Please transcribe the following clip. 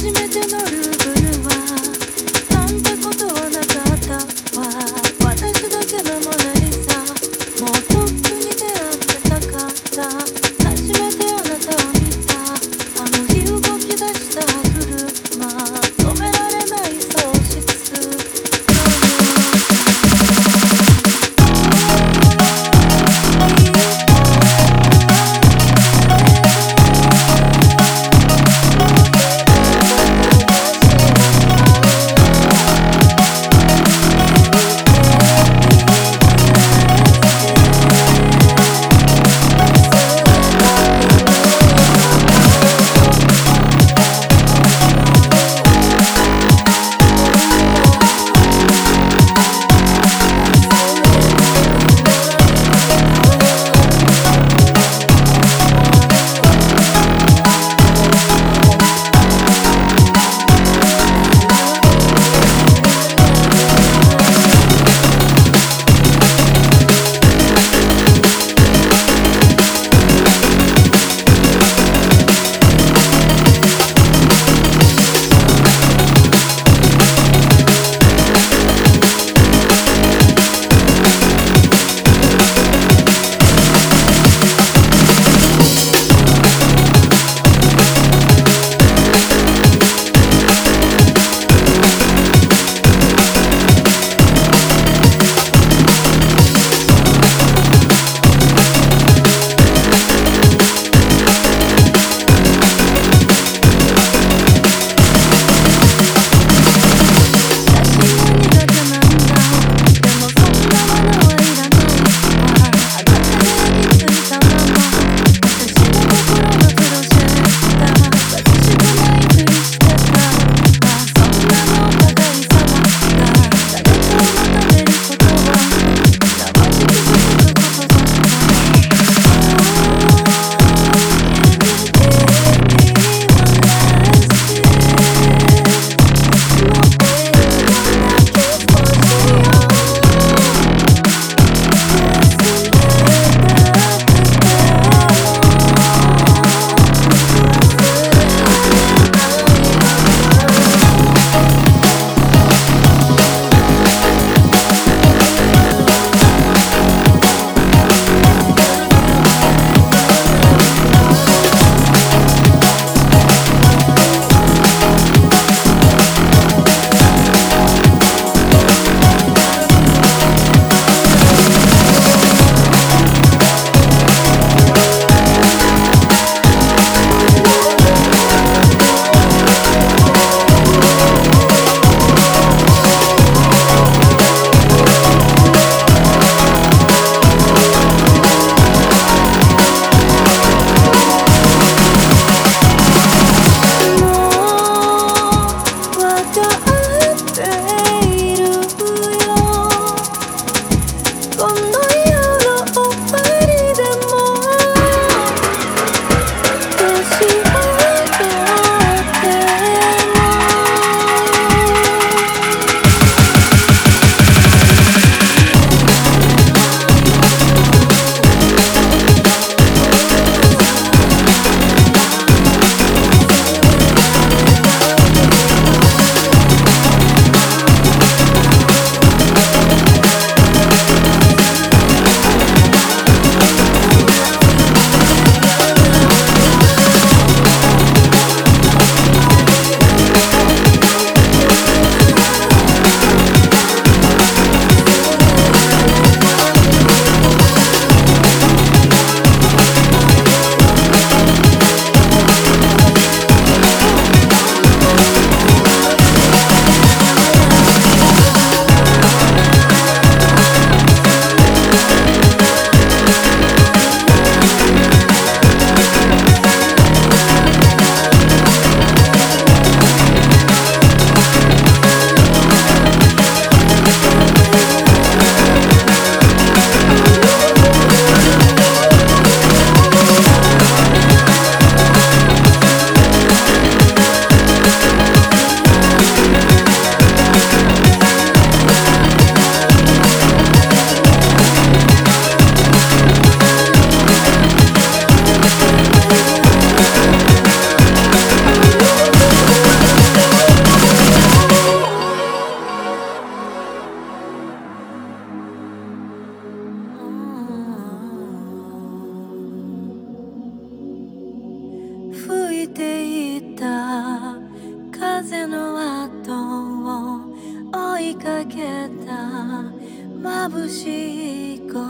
初めて乗るていた。風の後を追いかけた。眩しい声。